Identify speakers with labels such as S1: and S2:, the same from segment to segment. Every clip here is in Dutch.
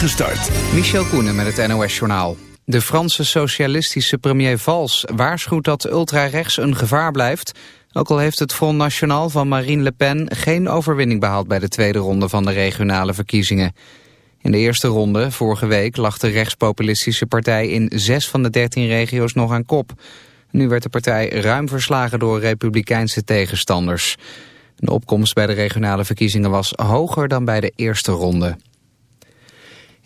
S1: Gestart.
S2: Michel Koenen met het NOS-journaal. De Franse socialistische premier Valls waarschuwt dat ultrarechts een gevaar blijft... ook al heeft het Front National van Marine Le Pen geen overwinning behaald... bij de tweede ronde van de regionale verkiezingen. In de eerste ronde, vorige week, lag de rechtspopulistische partij... in zes van de dertien regio's nog aan kop. Nu werd de partij ruim verslagen door republikeinse tegenstanders. De opkomst bij de regionale verkiezingen was hoger dan bij de eerste ronde.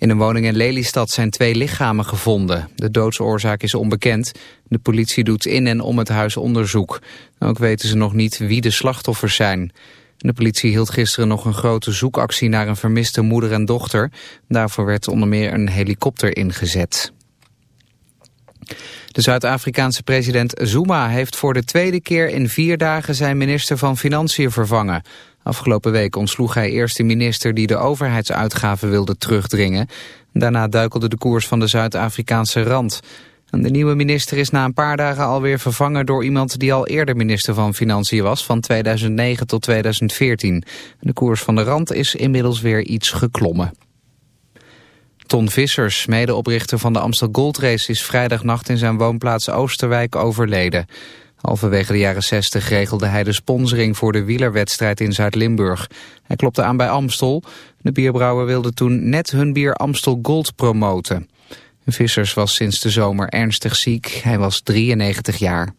S2: In een woning in Lelystad zijn twee lichamen gevonden. De doodsoorzaak is onbekend. De politie doet in en om het huis onderzoek. Ook weten ze nog niet wie de slachtoffers zijn. De politie hield gisteren nog een grote zoekactie naar een vermiste moeder en dochter. Daarvoor werd onder meer een helikopter ingezet. De Zuid-Afrikaanse president Zuma heeft voor de tweede keer in vier dagen zijn minister van Financiën vervangen. Afgelopen week ontsloeg hij eerst de minister die de overheidsuitgaven wilde terugdringen. Daarna duikelde de koers van de Zuid-Afrikaanse rand. De nieuwe minister is na een paar dagen alweer vervangen door iemand die al eerder minister van Financiën was, van 2009 tot 2014. De koers van de rand is inmiddels weer iets geklommen. Ton Vissers, medeoprichter van de Amstel Gold Race, is vrijdagnacht in zijn woonplaats Oosterwijk overleden. Halverwege de jaren 60 regelde hij de sponsoring voor de wielerwedstrijd in Zuid-Limburg. Hij klopte aan bij Amstel. De bierbrouwer wilde toen net hun bier Amstel Gold promoten. Vissers was sinds de zomer ernstig ziek. Hij was 93 jaar.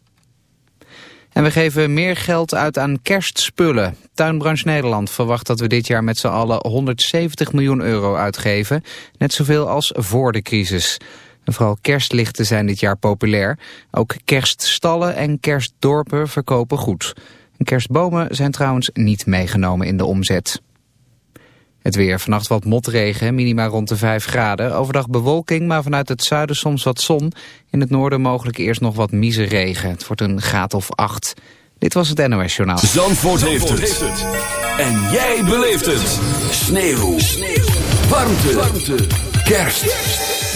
S2: En we geven meer geld uit aan kerstspullen. Tuinbranche Nederland verwacht dat we dit jaar met z'n allen 170 miljoen euro uitgeven. Net zoveel als voor de crisis. En vooral kerstlichten zijn dit jaar populair. Ook kerststallen en kerstdorpen verkopen goed. kerstbomen zijn trouwens niet meegenomen in de omzet. Het weer. Vannacht wat motregen, minima rond de 5 graden. Overdag bewolking, maar vanuit het zuiden soms wat zon. In het noorden mogelijk eerst nog wat regen. Het wordt een graad of 8. Dit was het NOS Journaal.
S1: Zandvoort, Zandvoort heeft, het. En jij beleeft het. Sneeuw. Sneeuw. Warmte. Warmte. Kerst.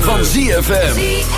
S3: Van ZFM.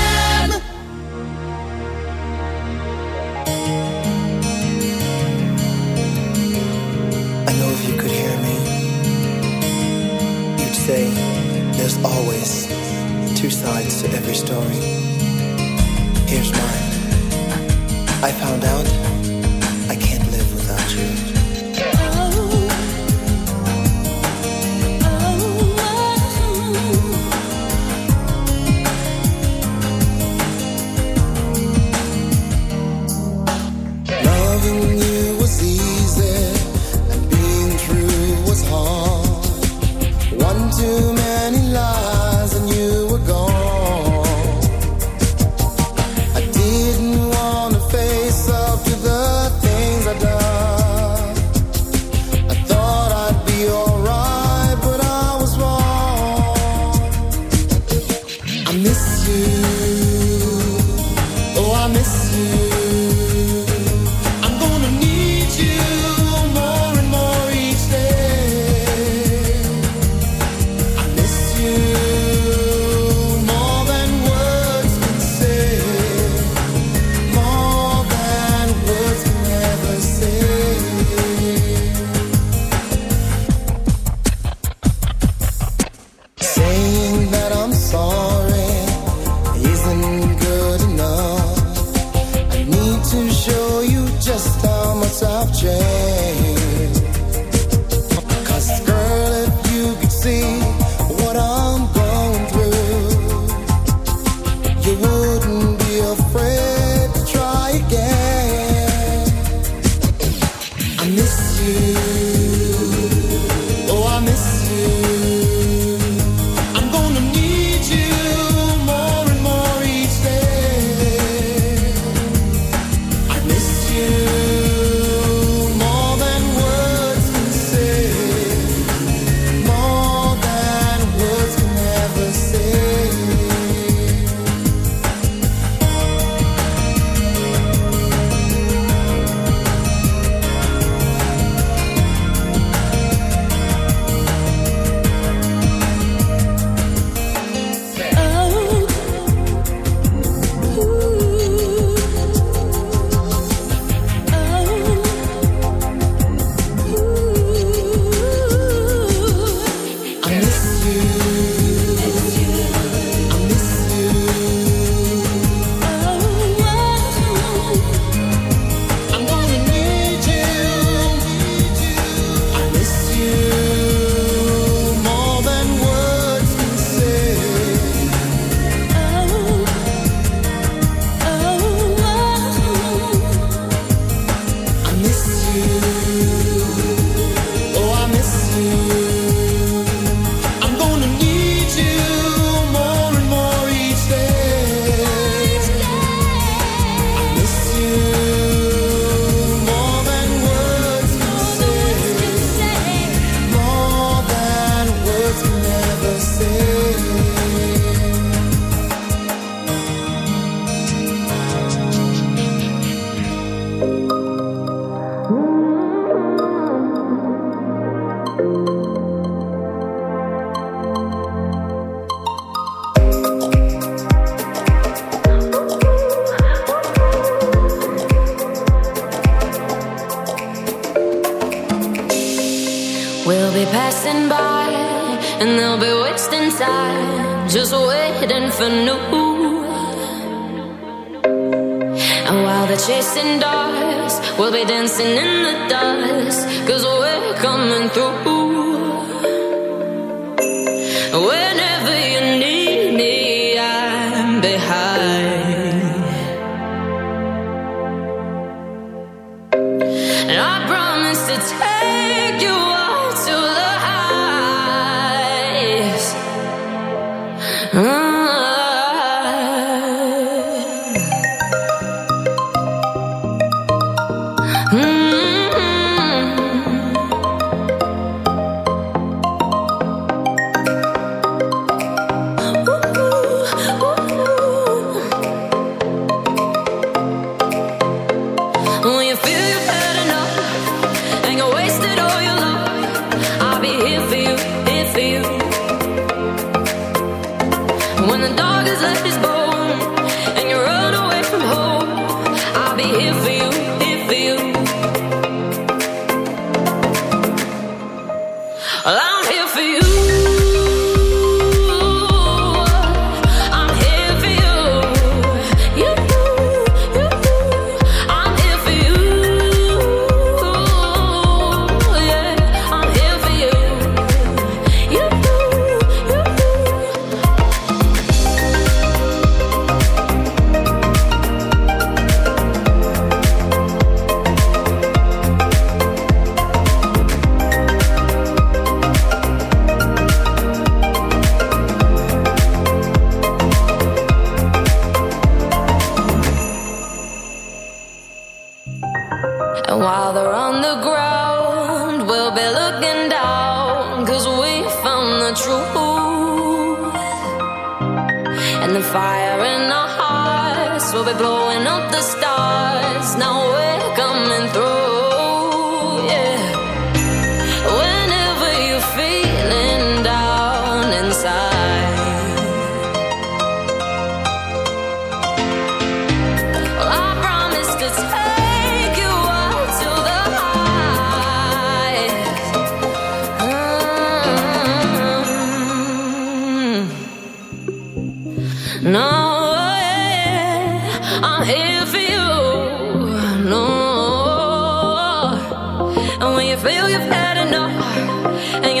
S4: and you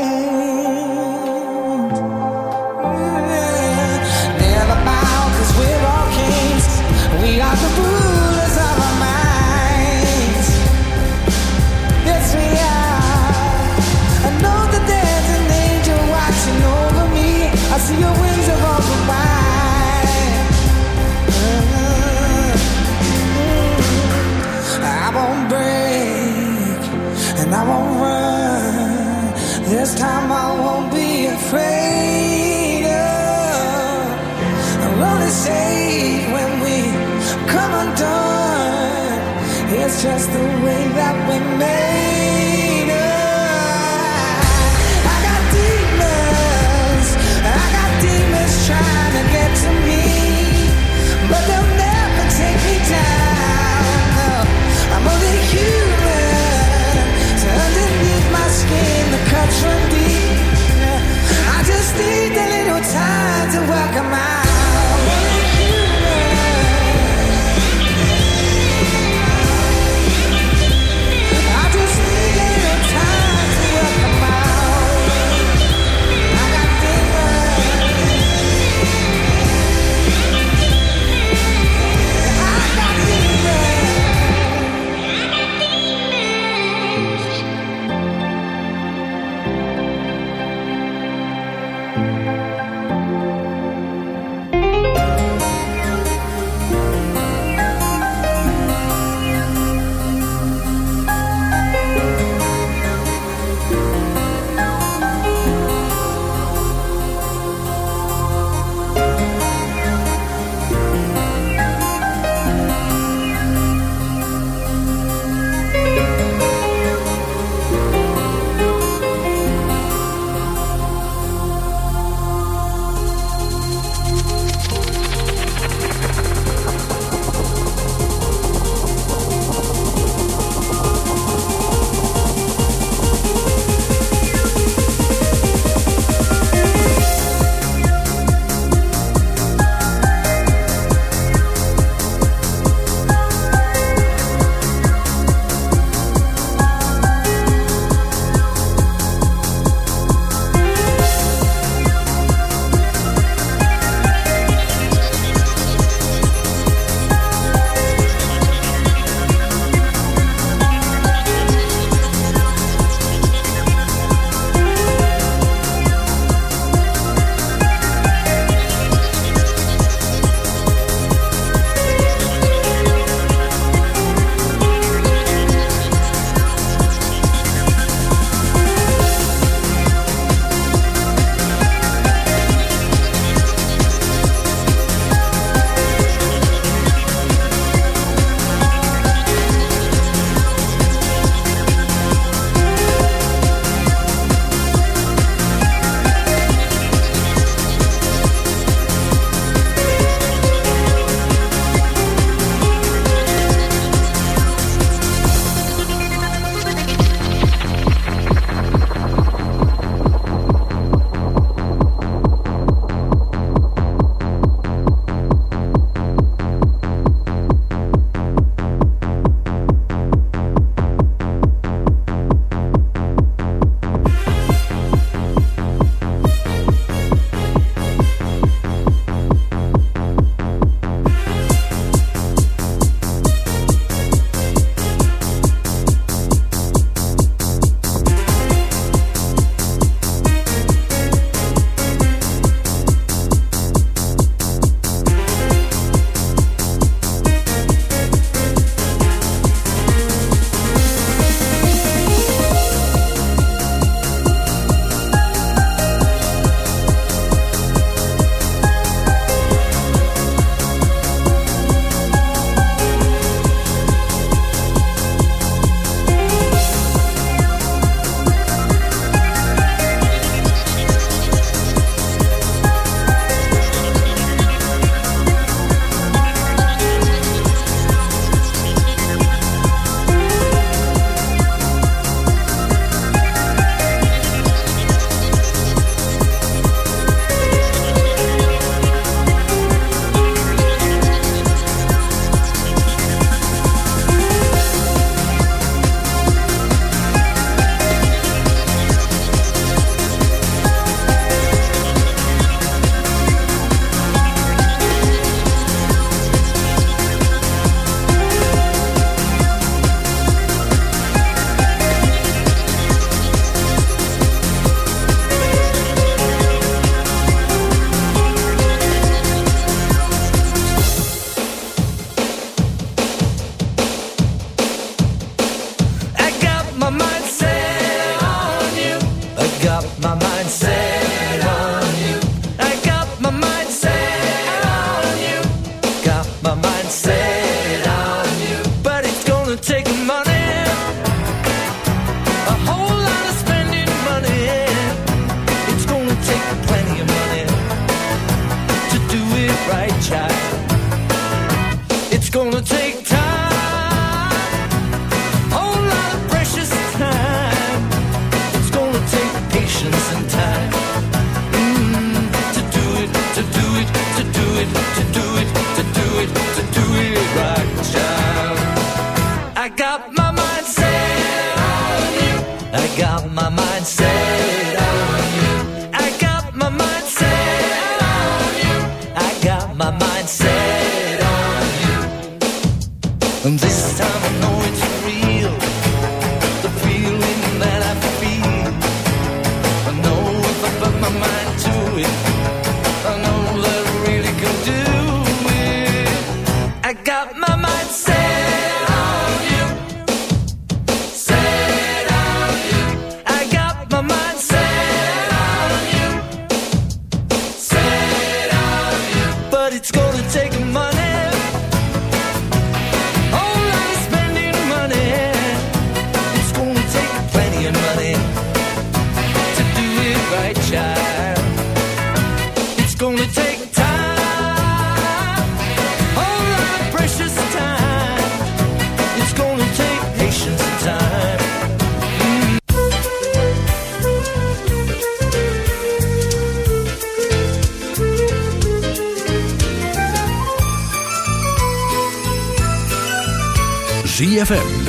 S5: work
S6: on my